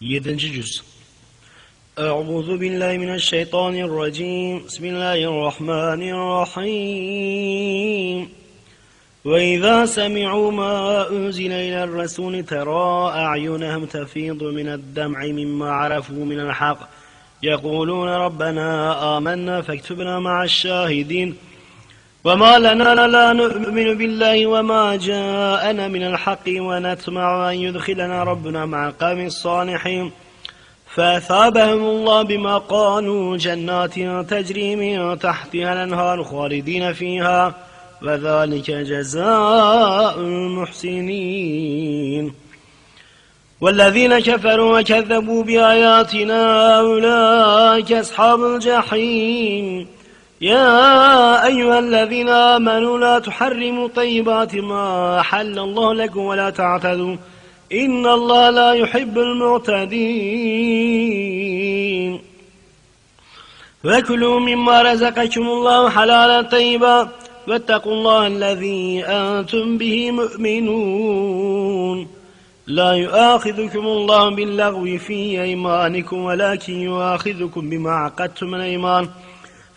Yedinci cüz. Euzu billahi mineşşeytanirracim. Bismillahirrahmanirrahim. وإذا سمعوا ما أنزل إلى الرسول ترى أعينهم تفيض من الدمع مما عرفوا من الحق يقولون ربنا آمنا فاكتبنا مع الشاهدين وما لنا لا نؤمن بالله وما جاءنا من الحق ونطمع أن يدخلنا ربنا مع قوم الصالحين. فأثابهم الله بما قالوا جنات تجري من تحتها الأنهار خالدين فيها وذلك جزاء المحسنين. والذين كفروا وكذبوا بآياتنا أولئك أصحاب الجحيم. يا أيها الذين آمنوا لا تحرموا طيبات ما حل الله لكم ولا تعتدوا. إن الله لا يحب المعتدين. وكلوا مما رزقكم الله حلالا طيبا. واتقوا الله الذي أنتم به مؤمنون. لا يؤاخذكم الله باللغو في أيمانكم ولكن يؤاخذكم بما عقدتم الأيمان.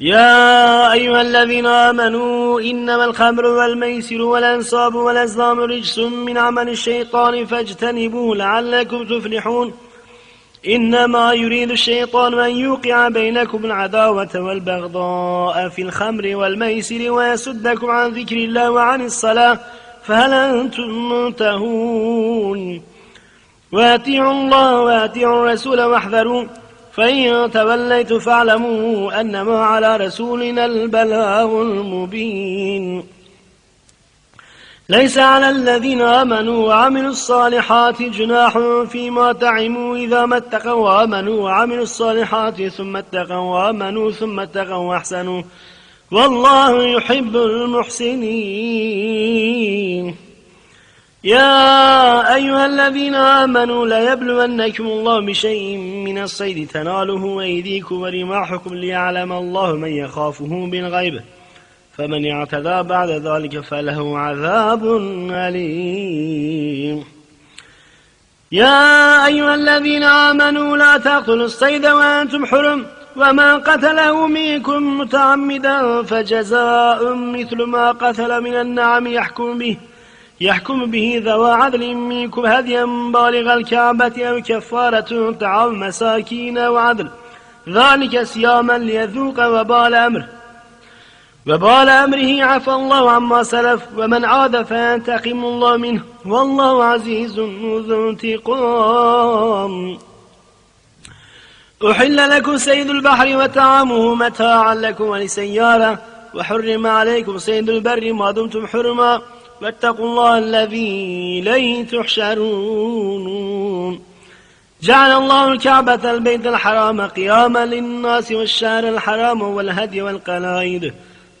يا أيها الذين آمنوا إنما الخمر والميسر والأنصاب والأزلام رجس من عمل الشيطان فاجتنبوه لعلكم تفلحون إنما يريد الشيطان أن يوقع بينكم العداوة والبغضاء في الخمر والميسر ويسدكم عن ذكر الله وعن الصلاة فهل أنتم منتهون؟ واتعوا الله واتعوا الرسول واحذروا فإن توليت فاعلموا أنما على رسولنا البلاغ المبين. ليس على الذين آمنوا وعملوا الصالحات جناح فيما تعموا إذا ما اتقوا وآمنوا وعملوا الصالحات ثم اتقوا وآمنوا ثم اتقوا وأحسنوا. والله يحب المحسنين. يا أيها الذين آمنوا ليبلونكم الله بشيء من الصيد تناله أيديكم ورماحكم ليعلم الله من يخافه بالغيب. فمن اعتدى بعد ذلك فله عذاب أليم. يا أيها الذين آمنوا لا تقتلوا الصيد وأنتم حرم وما قتله منكم متعمدا فجزاء مثل ما قتل من النعم يحكم به. يحكم به ذوى عدل منكم هديا بالغ الكعبة أو كفارة طعام مساكين وعدل. ذلك صياما ليذوق وبال أمره. وبال أمره عفى الله عما سلف ومن عاد فينتقم الله منه. والله عزيز ذو انتقام. أحل لكم سيد البحر وطعامه متاعا لكم ولسيارة. وحرم عليكم سيد البر ما دمتم حرما. واتقوا الله الذي إليه تحشرون. جعل الله الكعبة البيت الحرام قياما للناس والشهر الحرام والهدي والقلائد.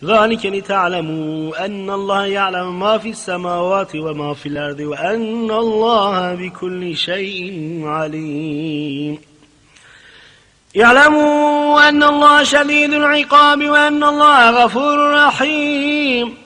ذلك لتعلموا أن الله يعلم ما في السماوات وما في الأرض وأن الله بكل شيء عليم. اعلموا أن الله شديد العقاب وأن الله غفور رحيم.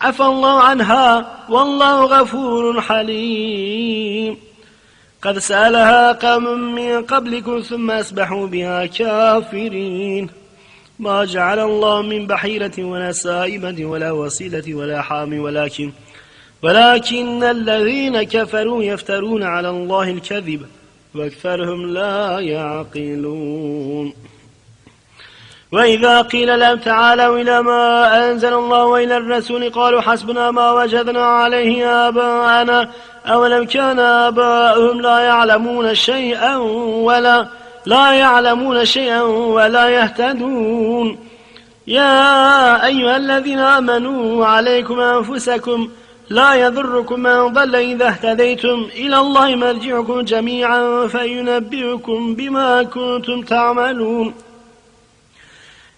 عفى الله عنها والله غفور حليم. قد سألها قوم من قبلكم ثم أسبحوا بها كافرين. ما جعل الله من بحيرة ولا سائبة ولا وصيلة ولا حام ولكن ولكن الذين كفروا يفترون على الله الكذب وأكثرهم لا يعقلون. وإذا قيل لهم تعالوا إلى ما أنزل الله وإلى الرسول قالوا حسبنا ما وجدنا عليه آباءنا. أولم كان آباؤهم لا يعلمون شيئا ولا لا يعلمون شيئا ولا يهتدون. يا أيها الذين آمنوا عليكم أنفسكم لا يضركم من ضل إذا اهتديتم إلى الله مرجعكم جميعا فينبئكم بما كنتم تعملون.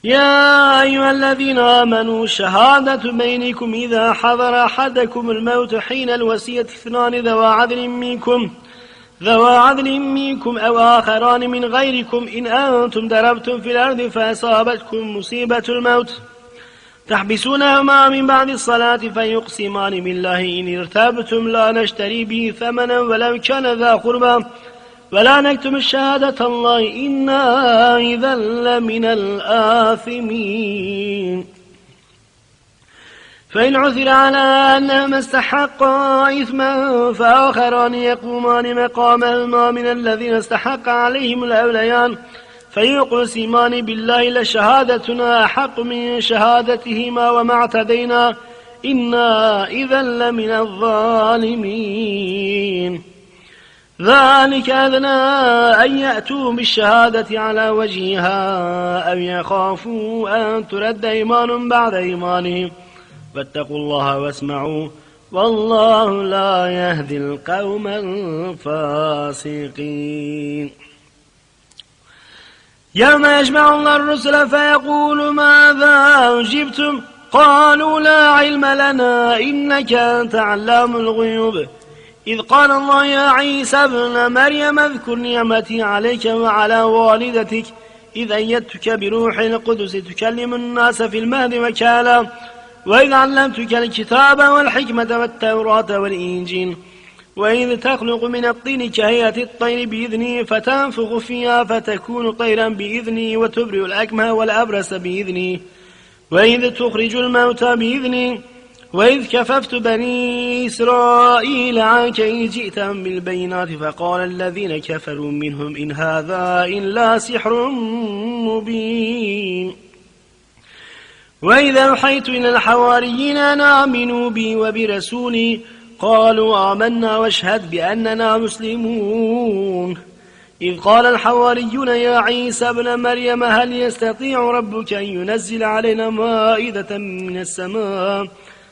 يا أيها الذين آمنوا شهادة بينكم إذا حضر أحدكم الموت حين الوسية اثنان ذوى عدل منكم ذوى عدل منكم أو آخران من غيركم إن أنتم ضربتم في الأرض فأصابتكم مصيبة الموت. تحبسونهما من بعد الصلاة فيقسمان بالله إن ارتبتم لا نشتري به ثمنا ولو كان ذا قربا ولا نكتم الشهادة الله. إنا إذا لمن الآثمين. فإن عثر على أنهما استحقا إثما فآخران يقومان مقامهما من الذين استحق عليهم الأوليان. فيقسمان بالله لشهادتنا أحق من شهادتهما وما اعتدينا. إنا إذا لمن الظالمين. ذلك أدنى أن يأتوا بالشهادة على وجهها أو يخافوا أن ترد إيمان بعد إيمانهم. فاتقوا الله واسمعوا والله لا يهدي القوم الفاسقين. يوم يجمع الله الرسل فيقول ماذا أجبتم قالوا لا علم لنا إنك أنت علام الغيوب. إذ قال الله يا عيسى ابن مريم اذكر نعمتي عليك وعلى والدتك إذ أيدتك بروح القدس تكلم الناس في المهد وكالا وإذ علمتك الكتاب والحكمة والتوراة والإنجيل وإذ تخلق من الطين كهيئة الطير بإذني فتنفخ فيها فتكون طيرا بإذني وتبرئ الأكمه والأبرس بإذني وإذ تخرج الموتى بإذني وإذ كففت بني إسرائيل عنك إذ جئتهم بالبينات فقال الذين كفروا منهم إن هذا إلا سحر مبين. وإذا أوحيت إلى الحواريين أن آمنوا بي وبرسولي قالوا آمنا واشهد بأننا مسلمون. إذ قال الحواريون يا عيسى ابن مريم هل يستطيع ربك أن ينزل علينا مائدة من السماء؟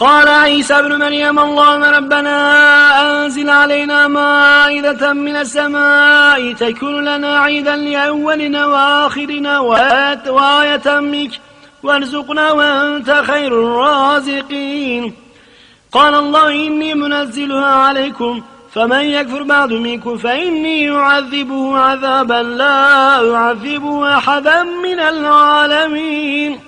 قال عيسى ابن مريم اللهم ربنا أنزل علينا مائدة من السماء تكون لنا عيدا لأولنا وآخرنا وآية منك وارزقنا وأنت خير الرازقين. قال الله إني منزلها عليكم فمن يكفر بعد منكم فإني أعذبه عذابا لا أعذبه أحدا من العالمين.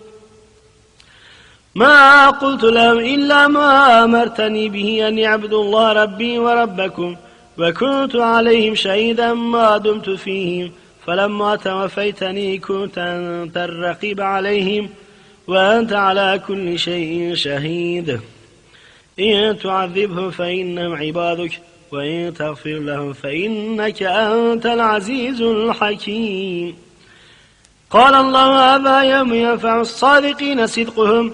ما قلت لهم إلا ما أمرتني به أن يعبدوا الله ربي وربكم وكنت عليهم شهيدا ما دمت فيهم. فلما توفيتني كنت أنت الرقيب عليهم وأنت على كل شيء شهيد. إن تعذبهم فإنهم عبادك وإن تغفر لهم فإنك أنت العزيز الحكيم. قال الله هذا يوم ينفع الصادقين صدقهم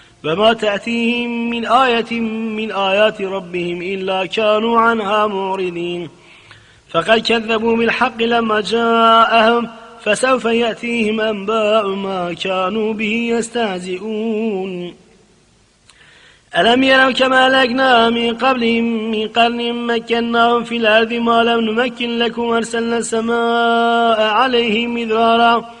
وما تأتيهم من آية من آيات ربهم إلا كانوا عنها معرضين. فقد كذبوا بالحق لما جاءهم فسوف يأتيهم أنباء ما كانوا به يستهزئون. ألم يروا كما لقنا من قبلهم من قرن مكناهم في الأرض ما لم نمكن لكم أرسلنا السماء عليهم مدرارا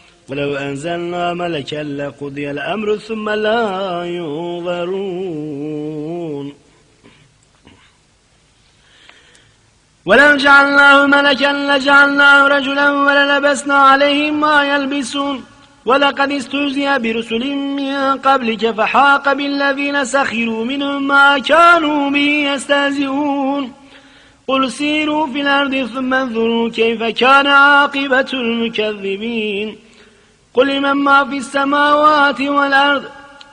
ولو أنزلنا ملكا لقضي الأمر ثم لا ينظرون. ولو جعلناه ملكا لجعلناه رجلا وللبسنا عليهم ما يلبسون. ولقد استهزئ برسل من قبلك فحاق بالذين سخروا منهم ما كانوا به يستهزئون. قل سيروا في الأرض ثم انظروا كيف كان عاقبة المكذبين. قل لمن ما في السماوات والأرض؟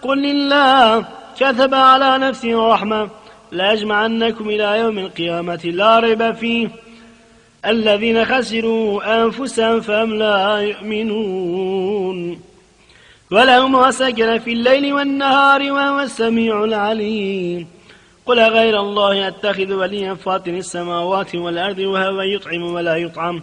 قل لله. كتب على نفسه الرحمة لأجمعنكم إلى يوم القيامة لا ريب فيه. الذين خسروا أنفسهم فهم لا يؤمنون. ولهم ما سكن في الليل والنهار وهو السميع العليم. قل غير الله أتخذ وليا فاطر السماوات والأرض وهو يطعم ولا يطعم.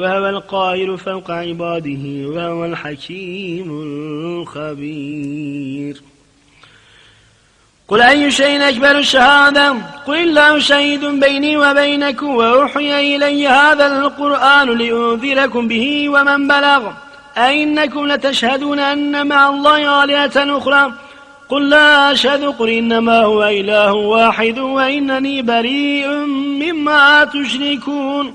وهو القاهر فوق عباده وهو الحكيم الخبير. قل أي شيء أكبر الشهادة؟ قل الله شهيد بيني وبينكم وأوحي إلي هذا القرآن لأنذركم به ومن بلغ. أئنكم لتشهدون أن مع الله آلهة أخرى؟ قل لا أشهد قل إنما هو إله واحد وإنني بريء مما تشركون.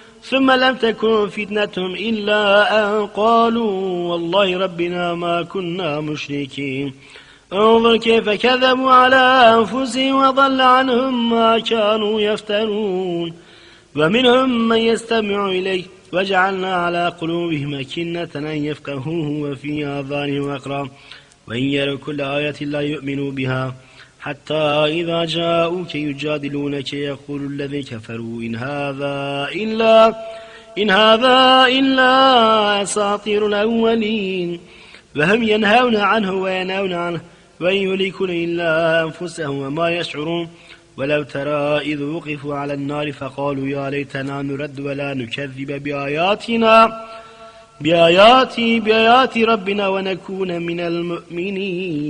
ثم لم تكن فتنتهم إلا أن قالوا والله ربنا ما كنا مشركين. انظر كيف كذبوا على أنفسهم وضل عنهم ما كانوا يفترون. ومنهم من يستمع إليه. وجعلنا على قلوبهم أكنة أن يفقهوه وفي آذانهم وقرا وإن يروا كل آية لا يؤمنوا بها. حتى إذا جاءوك يجادلونك يقول الذين كفروا إن هذا إلا إن هذا إلا أساطير الأولين. وهم ينهون عنه وينهون عنه وإن يهلكون إلا أنفسهم وما يشعرون. ولو ترى إذ وقفوا على النار فقالوا يا ليتنا نرد ولا نكذب بآياتنا بآيات بآيات ربنا ونكون من المؤمنين.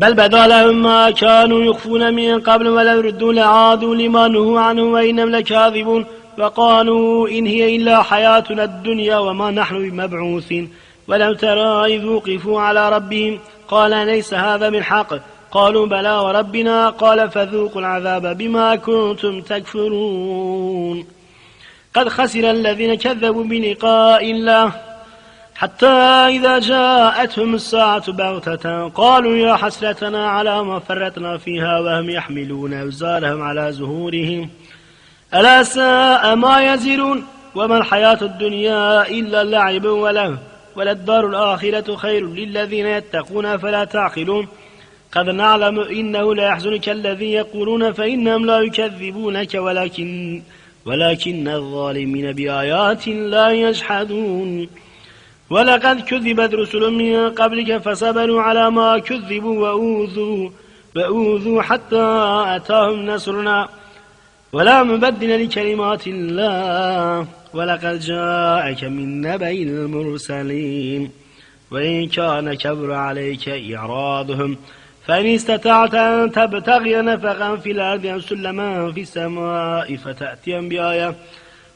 بل بدا لهم ما كانوا يخفون من قبل ولو ردوا لعادوا لما نهوا عنه وإنهم لكاذبون فقالوا إن هي إلا حياتنا الدنيا وما نحن بمبعوثين ولو ترى إذ وقفوا على ربهم قال ليس هذا من حق قالوا بلى وربنا قال فذوقوا العذاب بما كنتم تكفرون قد خسر الذين كذبوا بلقاء الله حتى إذا جاءتهم الساعة بغتة قالوا يا حسرتنا على ما فرطنا فيها وهم يحملون أوزارهم على زهورهم ألا ساء ما يزرون؟ وما الحياة الدنيا إلا اللعب وله وللدار الآخرة خير للذين يتقون فلا تعقلون. قد نعلم إنه لا يحزنك الذي يقولون فإنهم لا يكذبونك ولكن ولكن الظالمين بآيات لا يجحدون. ولقد كذبت رسل من قبلك فصبروا على ما كذبوا وأوذوا وأوذوا حتى أتاهم نصرنا. ولا مبدل لكلمات الله ولقد جاءك من نبأ المرسلين. وإن كان كبر عليك إعراضهم فإن استطعت أن تبتغي نفقا في الأرض أو سلما في السماء فتأتيا بآية.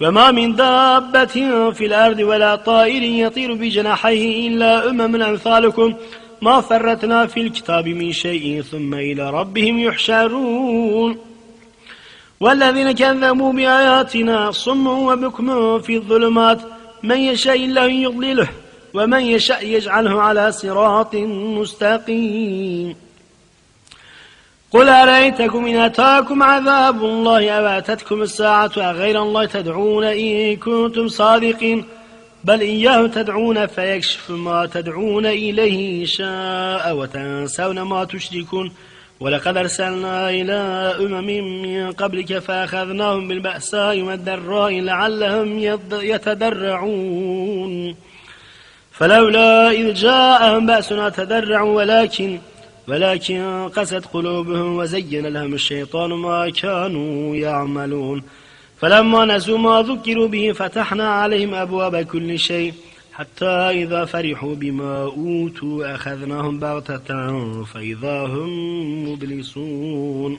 وما من دابة في الأرض ولا طائر يطير بجناحيه إلا أمم أمثالكم. ما فرتنا في الكتاب من شيء ثم إلى ربهم يحشرون. والذين كذبوا بآياتنا صم وبكم في الظلمات. من يشاء الله يضلله ومن يشاء يجعله على صراط مستقيم. قل أرأيتكم إن أتاكم عذاب الله أو أتتكم الساعة أغير الله تدعون إن كنتم صادقين؟ بل إياه تدعون فيكشف ما تدعون إليه إن شاء وتنسون ما تشركون. ولقد أرسلنا إلى أمم من قبلك فأخذناهم بالبأساء والضراء لعلهم يتدرعون فلولا إذ جاءهم بأسنا تدرعوا ولكن ولكن قست قلوبهم وزين لهم الشيطان ما كانوا يعملون. فلما نسوا ما ذكروا به فتحنا عليهم أبواب كل شيء حتى إذا فرحوا بما أوتوا أخذناهم بغتة فإذا هم مبلسون.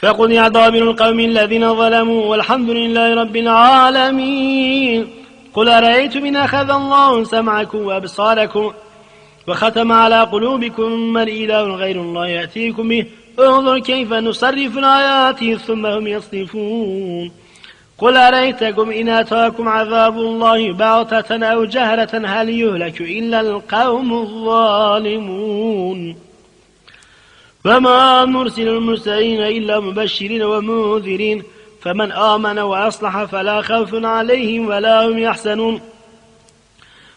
فقل يا دابر القوم الذين ظلموا والحمد لله رب العالمين. قل أرأيتم إن أخذ الله سمعكم وأبصاركم؟ وختم على قلوبكم من إله غير الله يأتيكم به. انظر كيف نصرف الآيات ثم هم يصرفون. قل أريتكم إن أتاكم عذاب الله بعثة أو جهرة هل يهلك إلا القوم الظالمون؟ وما نرسل المرسلين إلا مبشرين ومنذرين. فمن آمن وأصلح فلا خوف عليهم ولا هم يحسنون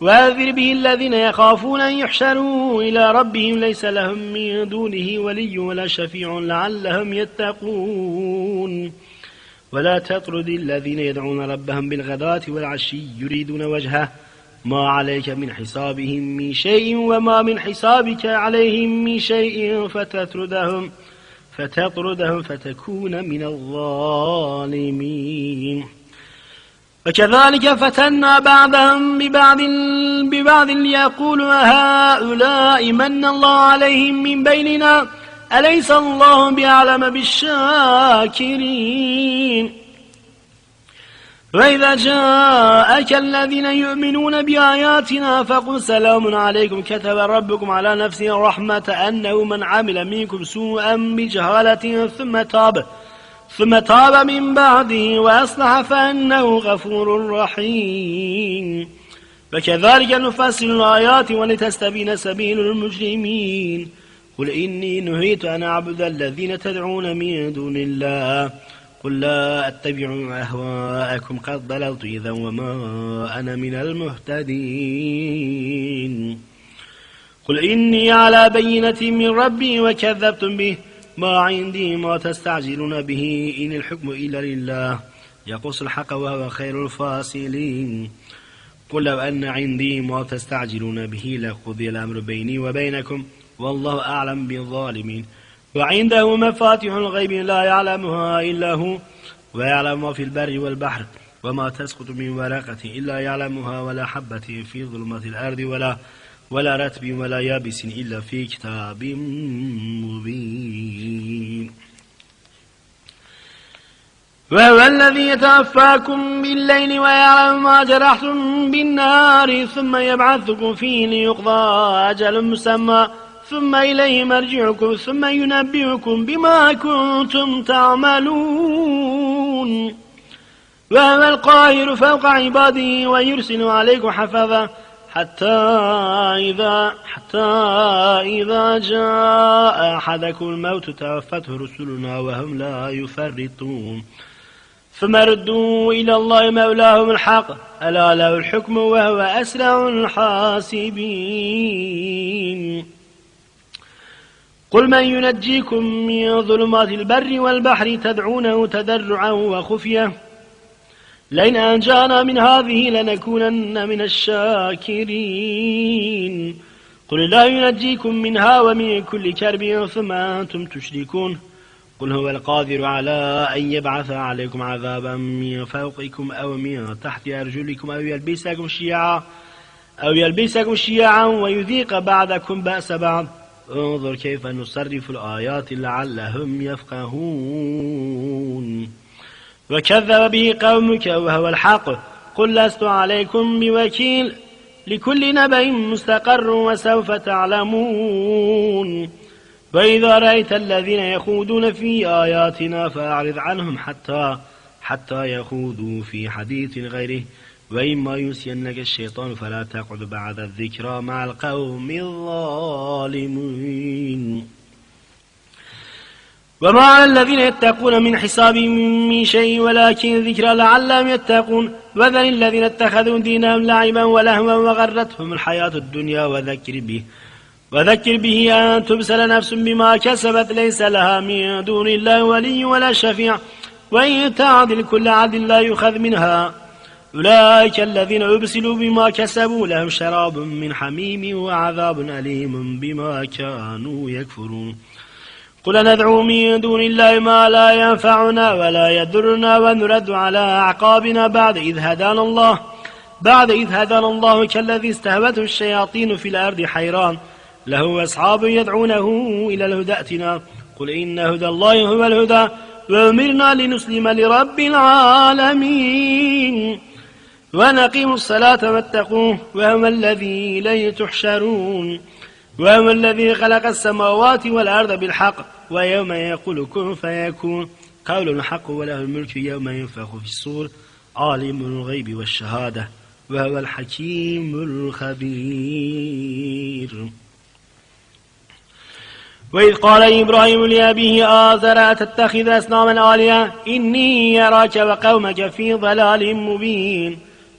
وأذر به الذين يخافون أن يحشروا إلى ربهم ليس لهم من دونه ولي ولا شفيع لعلهم يتقون. ولا تطرد الذين يدعون ربهم بالغداة والعشي يريدون وجهه. ما عليك من حسابهم من شيء وما من حسابك عليهم من شيء فتطردهم فتطردهم فتكون من الظالمين. وكذلك فتنا بعضهم ببعض ببعض ليقولوا هؤلاء من الله عليهم من بيننا؟ أليس الله بأعلم بالشاكرين؟ وإذا جاءك الذين يؤمنون بآياتنا فقل سلام عليكم كتب ربكم على نفسه الرحمة أنه من عمل منكم سوءا بجهالة ثم تاب. ثم تاب من بعده وأصلح فأنه غفور رحيم. فكذلك نفصل الآيات ولتستبين سبيل المجرمين. قل إني نهيت أن أعبد الذين تدعون من دون الله. قل لا أتبع أهواءكم قد ضللت إذا وما أنا من المهتدين. قل إني على بينة من ربي وكذبتم به. ما عندي ما تستعجلون به إن الحكم إلا لله. يقص الحق وهو خير الفاصلين. قل لو أن عندي ما تستعجلون به لقضي الأمر بيني وبينكم والله أعلم بالظالمين. وعنده مفاتح الغيب لا يعلمها إلا هو ويعلم ما في البر والبحر وما تسقط من ورقة إلا يعلمها ولا حبة في ظلمة الأرض ولا ولا رتب ولا يابس إلا في كتاب مبين. وهو الذي يتوفاكم بالليل ويعلم ما جرحتم بالنار ثم يبعثكم فيه ليقضى أجل مسمى ثم إليه مرجعكم ثم ينبئكم بما كنتم تعملون. وهو القاهر فوق عباده ويرسل عليكم حفظا حتى إذا حتى إذا جاء أحدكم الموت توفته رسلنا وهم لا يفرطون. ثم ردوا إلى الله مولاهم الحق. ألا له الحكم وهو أسرع الحاسبين. قل من ينجيكم من ظلمات البر والبحر تدعونه تدرعا وخفية. لئن أنجانا من هذه لنكونن من الشاكرين. قل لا ينجيكم منها ومن كل كرب ثم أنتم تشركون. قل هو القادر على أن يبعث عليكم عذابا من فوقكم أو من تحت أرجلكم أو يلبسكم شيعا أو يلبسكم شيعا ويذيق بعضكم بأس بعض. انظر كيف نصرف الآيات لعلهم يفقهون. وكذب به قومك وهو الحق. قل لست عليكم بوكيل. لكل نبأ مستقر وسوف تعلمون. وإذا رأيت الذين يخوضون في آياتنا فأعرض عنهم حتى حتى يخوضوا في حديث غيره. وإما ينسينك الشيطان فلا تقعد بعد الذكرى مع القوم الظالمين. وما على الذين يتقون من حساب من شيء ولكن ذكرى لعلهم يتقون. وذل الذين اتخذوا دينهم لعبا ولهوا وغرتهم الحياة الدنيا. وذكر به وذكر به أن تبسل نفس بما كسبت ليس لها من دون الله ولي ولا شفيع. وإن تعدل كل عدل لا يؤخذ منها. أولئك الذين أبسلوا بما كسبوا لهم شراب من حميم وعذاب أليم بما كانوا يكفرون. قل ندعو من دون الله ما لا ينفعنا ولا يضرنا ونرد على أعقابنا بعد إذ هدانا الله. بعد إذ هدانا الله كالذي استهوته الشياطين في الأرض حيران. له أصحاب يدعونه إلى الهدى ائتنا. قل إن هدى الله هو الهدى وأمرنا لنسلم لرب العالمين. ونقيم الصلاة واتقوه وهو الذي إليه تحشرون. وهو الذي خلق السماوات والأرض بالحق ويوم يقول كن فيكون. قول الحق وله الملك يوم ينفخ في الصور. عالم الغيب والشهادة وهو الحكيم الخبير. وإذ قال إبراهيم لأبيه آزر أتتخذ أصناما آلهة؟ إني يراك وقومك في ضلال مبين.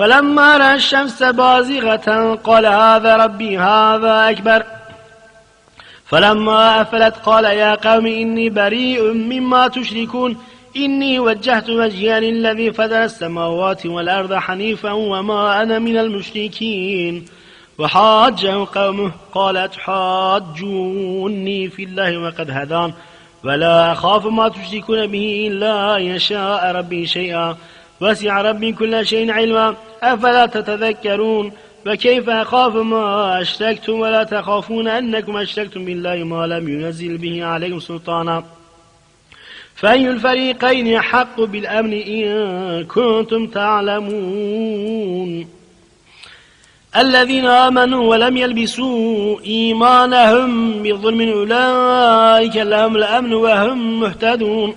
فلما رأى الشمس بازغة قال هذا ربي هذا أكبر. فلما أفلت قال يا قوم إني بريء مما تشركون. إني وجهت وجهي للذي فدر السماوات والأرض حنيفا وما أنا من المشركين. وحاجه قومه قال تحاجوني في الله وقد هدان. ولا أخاف ما تشركون به إلا يشاء ربي شيئا. وسع ربي كل شيء علما. أفلا تتذكرون؟ فكيف أخاف ما أشركتم؟ ولا تخافون أنكم أشركتم بالله ما لم ينزل به عليكم سلطانا. فأي الفريقين حق بالأمن إن كنتم تعلمون؟ الذين آمنوا ولم يلبسوا إيمانهم بظلم أولئك لهم الأمن وهم مهتدون.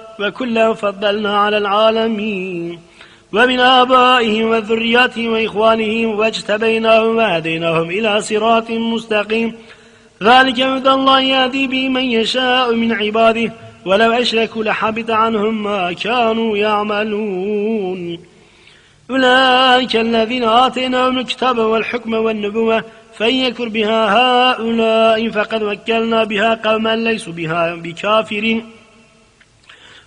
وكلا فضلنا على العالمين. ومن آبائهم وذرياتهم وإخوانهم واجتبيناهم وهديناهم إلى صراط مستقيم. ذلك هدى الله يهدي به من يشاء من عباده. ولو أشركوا لحبط عنهم ما كانوا يعملون. أولئك الذين آتيناهم الكتاب والحكم والنبوة فإن يكفر بها هؤلاء فقد وكلنا بها قوما ليسوا بها بكافرين.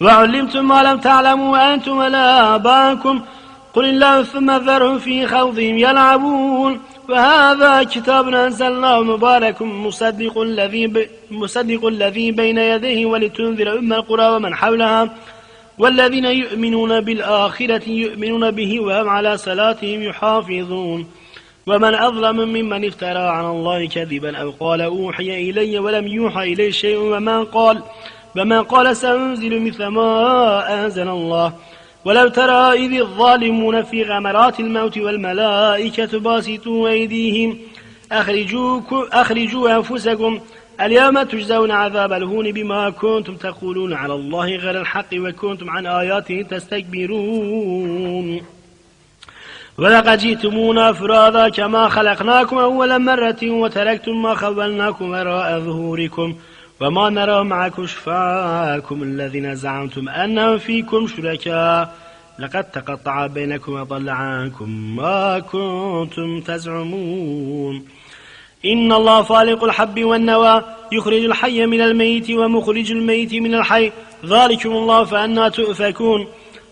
وعلمتم ما لم تعلموا أنتم ولا آباءكم. قل الله ثم ذرهم في خوضهم يلعبون. وهذا كتاب أنزلناه مبارك مصدق الذي مصدق الذي بين يديه ولتنذر أم القرى ومن حولها. والذين يؤمنون بالآخرة يؤمنون به وهم على صلاتهم يحافظون. ومن أظلم ممن افترى على الله كذبا أو قال أوحي إلي ولم يوحى إليه شيء ومن قال. ومن قال سأنزل مثل ما أنزل الله. ولو ترى إذ الظالمون في غمرات الموت والملائكة باسطوا أيديهم أخرجوا, أخرجوا أنفسكم اليوم تجزون عذاب الهون بما كنتم تقولون على الله غير الحق وكنتم عن آياته تستكبرون. ولقد جئتمونا فرادا كما خلقناكم أول مرة وتركتم ما خولناكم وراء ظهوركم. وما نرى معكم شفاءكم الذين زعمتم أنهم فيكم شركاء. لقد تقطع بينكم وضل عنكم ما كنتم تزعمون. إن الله فالق الحب والنوى يخرج الحي من الميت ومخرج الميت من الحي. ذلكم الله فأنا تؤفكون.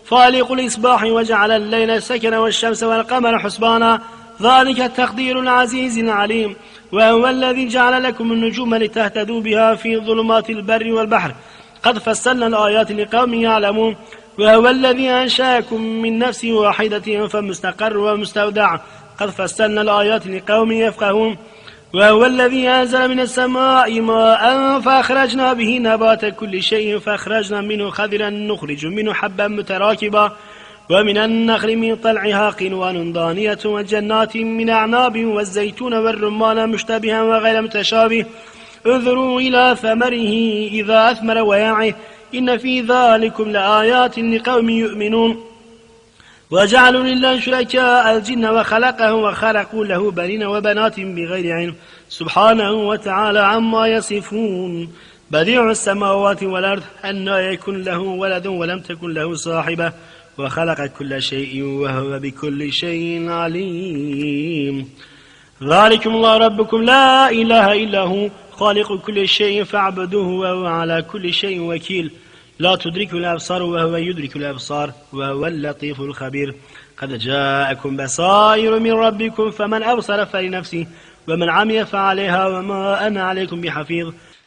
فالق الإصباح وجعل الليل سكنا والشمس والقمر حسبانا. ذلك التقدير العزيز العليم. وهو الذي جعل لكم النجوم لتهتدوا بها في ظلمات البر والبحر. قد فصلنا الآيات لقوم يعلمون. وهو الذي أنشأكم من نفس واحدة فمستقر ومستودع. قد فصلنا الآيات لقوم يفقهون. وهو الذي أنزل من السماء ماء فأخرجنا به نبات كل شيء فأخرجنا منه خذرا نخرج منه حبا متراكبا. ومن النخل من طلعها قنوان ضانية وجنات من أعناب والزيتون والرمان مشتبها وغير متشابه. انظروا إلى ثمره إذا أثمر ويعه. إن في ذلكم لآيات لقوم يؤمنون. وجعلوا لله شركاء الجن وخلقه وخلقوا له بنين وبنات بغير علم. سبحانه وتعالى عما يصفون. بديع السماوات والأرض أن يكون له ولد ولم تكن له صاحبة. وخلق كل شيء وهو بكل شيء عليم. ذلكم الله ربكم. لا إله إلا هو خالق كل شيء فاعبدوه وهو على كل شيء وكيل. لا تدرك الأبصار وهو يدرك الأبصار وهو اللطيف الخبير. قد جاءكم بصائر من ربكم فمن أبصر فلنفسه ومن عمي فعليها وما أنا عليكم بحفيظ.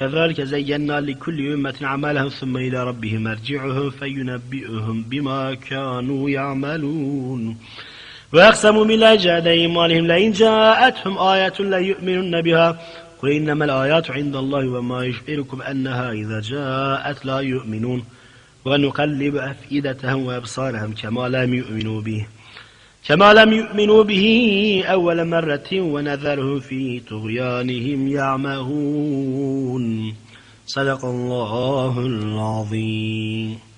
كذلك زينا لكل أمة عملهم ثم إلى ربهم مرجعهم فينبئهم بما كانوا يعملون. وأقسموا بالله جاد إيمانهم لئن جاءتهم آية ليؤمنن بها. قل إنما الآيات عند الله وما يشعركم أنها إذا جاءت لا يؤمنون. ونقلب أفئدتهم وأبصارهم كما لم يؤمنوا به. كما لم يؤمنوا به أول مرة ونذرهم في طغيانهم يعمهون. صدق الله العظيم.